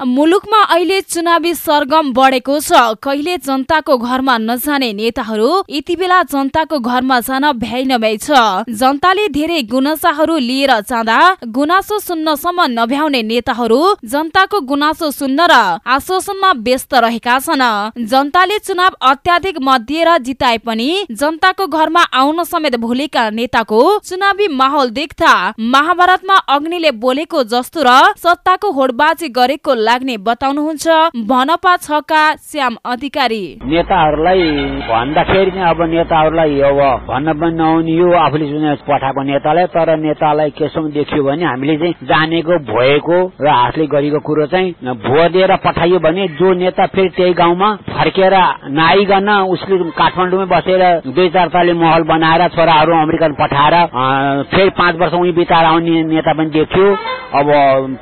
मुलुकमा अहिले चुनावी सरगम बढेको छ। कहिले जनताको घरमा नजाने नेताहरू यति बेला जनताको घरमा जान भ्याइ नभ्याइ छ। जनताले धेरै गुनासाहरू लिएर जाँदा गुनासो सुन्नसम्म नभ्याउने नेताहरू जनताको गुनासो सुन्न र आश्वासनमा व्यस्त रहेका छन्। जनताले चुनाव अत्याधिक मत दिएर जिताए पनि जनताको घरमा आउन समेत भुलेका नेताको चुनावी माहौल देख्दा महाभारतमा अग्निले बोलेको जस्तो र सत्ताको होडबाजी गरेको लाग्ने बताउनुहुन्छ। भनपा छका श्याम अधिकारी। नेताहरूलाई भन्दाखेरि अब नेताहरूलाई अब भन्न पनि नहुने यो आफूले जुन पठाएको नेतालाई तर नेतालाई केसम्म देखियो भने हामीले चाहिँ जानेको भएको र हातले गरेको कुरो चाहिँ भुवा दिएर पठाइयो भने जो नेता फेरि त्यही गाउँमा फर्केर नआइकन उसले काठमाडौँमै बसेर दुई चार ताले महल बनाएर छोराहरू अमेरिकन पठाएर फेरि पाँच वर्ष उही बिताएर आउने नेता पनि देखियो। अब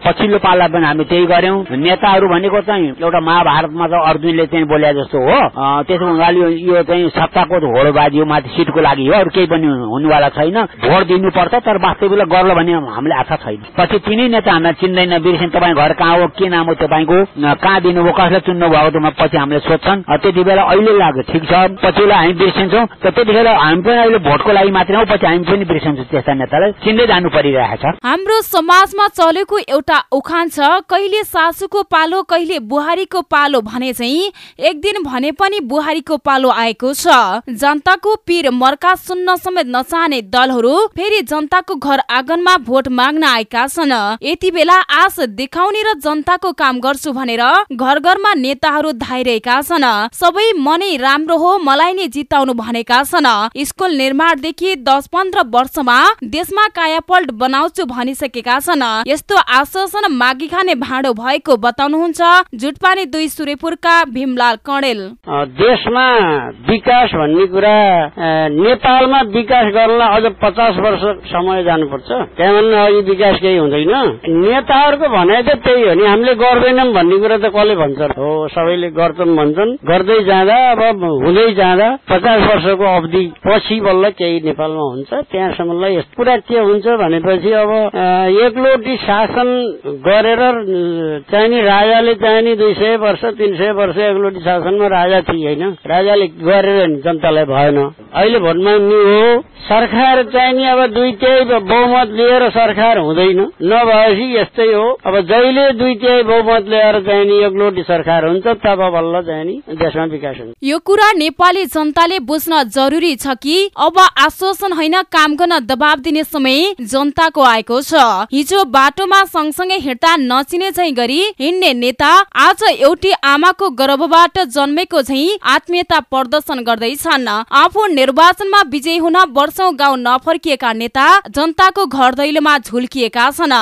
पछिल्लो पाला पनि हामी त्यही गर्यौं नेताहरू भनेको चाहिँ एउटा महाभारतमा त अर्जुनले चाहिँ बोले जस्तो हो। त्यसो हुनाले यो चाहिँ सत्ताको होडबाजी हो माथि सिटको लागि हो अरू केही पनि हुनेवाला छैन। भोट दिनुपर्छ तर वास्तविक गर्ल भन्ने हामीले आशा छैन। पछि तिनै नेता हामीलाई चिन्दैन बिर्सिन तपाईँ घर कहाँ हो के नाम हो तपाईँको कहाँ दिनुभयो कसलाई चुन्नु भएको पछि हामीले सोध्छन्। त्यति बेला अहिले लाग्यो ठिक छ पछिलाई हामी बिर्सिन्छौँ। त्यतिखेर हामी पनि अहिले भोटको लागि मात्रै हो पछि हामी पनि बिर्सिन्छौँ त्यस्ता नेतालाई। चिन्दै जानु परिरहेको छ। हाम्रो समाजमा चलेको एउटा उखान छ कहिले सासु सासूको पालो कहिले बुहारीको पालो भने चाहिँ एक दिन भने पनि बुहारीको पालो आएको छ। जनताको पीर मर्का सुन्न समेत नचाहने दलहरू फेरि जनताको घर आँगनमा भोट माग्न आएका छन्। यति बेला आश देखाउने र जनताको काम गर्छु भनेर घर घरमा नेताहरू धाइरहेका छन्। सबै मनै राम्रो हो मलाई नै जिताउनु भनेका छन्। स्कुल निर्माणदेखि दस पन्ध्र वर्षमा देशमा कायापल्ट बनाउँछु भनिसकेका छन्। यस्तो आश्वासन मागी खाने भाँडो भएको बताउनुहुन्छ जुटपानी दुई सूर्यपुरका भीमलाल कणेल। देशमा विकास भन्ने कुरा नेपालमा विकास गर्नलाई अझ पचास वर्ष समय जानुपर्छ। त्यहाँभन्दा अघि विकास केही हुँदैन। नेताहरूको भनाइ त त्यही हो नि हामीले गर्दैनौँ भन्ने कुरा त कसले भन्छ? हो सबैले गर्छन् भन्छन्। गर्दै जाँदा अब हुँदै जाँदा पचास वर्षको अवधि पछि बल्ल केही नेपालमा हुन्छ। त्यहाँसम्मलाई कुरा के हुन्छ भनेपछि अब एकलोटी शासन गरेर चाहिँ नि राजाले चाहिँ नि दुई सय वर्ष तिन सय वर्ष एकलोटी शासनमा राजा थिए होइन राजाले गरेर जनतालाई भएन अहिले भोटमा हो सरकार चाहिँ नि अब दुई तिहाई बहुमत लिएर सरकार हुँदैन। नभएपछि यस्तै हो। अब जहिले दुई तिहाई बहुमत चाहिँ नि एकलोटी सरकार हुन्छ तब बल्ल नि देशमा विकास हुन्छ। यो कुरा नेपाली जनताले बुझ्न जरुरी छ कि अब आश्वासन होइन काम गर्न दबाब दिने समय जनताको आएको छ। हिजो बाटोमा सँगसँगै हिँड्दा नचिने चाहिँ गरी हिँड्ने नेता आज एउटी आमाको गर्भबाट जन्मेको झै आत्मीयता प्रदर्शन गर्दैछन्। आफू निर्वाचनमा विजयी हुन वर्षौं गाउँ नफर्किएका नेता जनताको घर दैलोमा झुल्किएका छन्।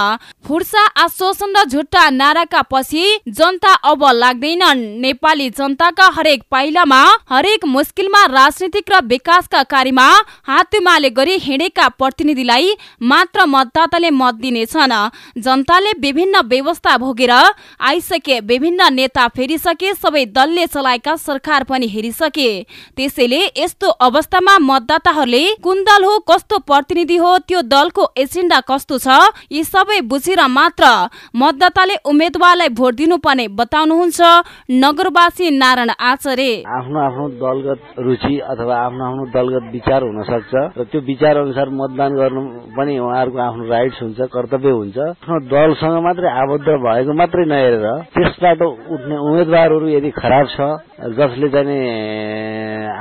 फुर्सा आश्वासन र झुट्टा नाराका पछि जनता अब लाग्दैनन्। नेपाली जनताका हरेक पाइलामा हरेक मुस्किलमा राजनीतिक र विकासका कार्यमा हातुमाले गरी हिँडेका प्रतिनिधिलाई मात्र मतदाताले मत दिनेछन्। जनताले विभिन्न व्यवस्था भोगेर आइसके विभिन्न नेता फेरिसके सबै दलले चलाएका सरकार पनि हेरिसके। त्यसैले यस्तो अवस्थामा मतदाताहरूले कुन दल हो कस्तो प्रतिनिधि हो त्यो दलको एजेन्डा कस्तो छ यी सबै बुझेर मात्र मतदाताले उम्मेद्वारलाई भोट दिनुपर्ने बताउनुहुन्छ नगरवासी नारायण आचार्य। आफ्नो आफ्नो दलगत रुचि अथवा आफ्नो आफ्नो दलगत विचार हुन सक्छ र त्यो विचार अनुसार मतदान गर्नु पनि उहाँहरूको आफ्नो राइट्स हुन्छ कर्तव्य हुन्छ। आफ्नो दलसँग मात्रै आबद्ध भएको मात्रै नहेरेर त्यसबाट उठ्ने उम्मेद्वारहरू यदि खराब छ जसले चाहिँ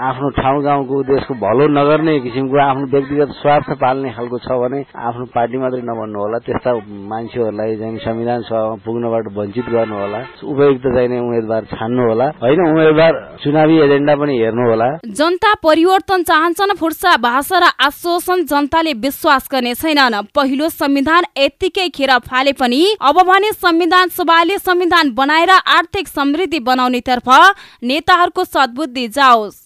आफ्नो ठाउँ गाउँको देशको भलो नगर्ने किसिमको आफ्नो व्यक्तिगत स्वार्थ पाल्ने खालको छ भने आफ्नो पार्टी मात्रै नभन्नु होला। त्यस्ता मान्छेहरूलाई चाहिँ संविधान सभामा पुग्नबाट वञ्चित गर्नु होला। उपयुक्त चाहिने उम्मेद्वार छान्नु होला। होइन उम्मेद्वार चुनावी एजेन्डा पनि हेर्नु होला। जनता परिवर्तन चाहन्छन् फुर्सा भाषा र आश्वासन जनताले विश्वास गर्ने छैनन्। पहिलो संविधान यत्तिकै खेर फाले पनि अब भने संविधान सभाले संविधान बनाएर आर्थिक समृद्धि बनाउनेतर्फ नेताहरूको सद्बुद्धि जाओस्।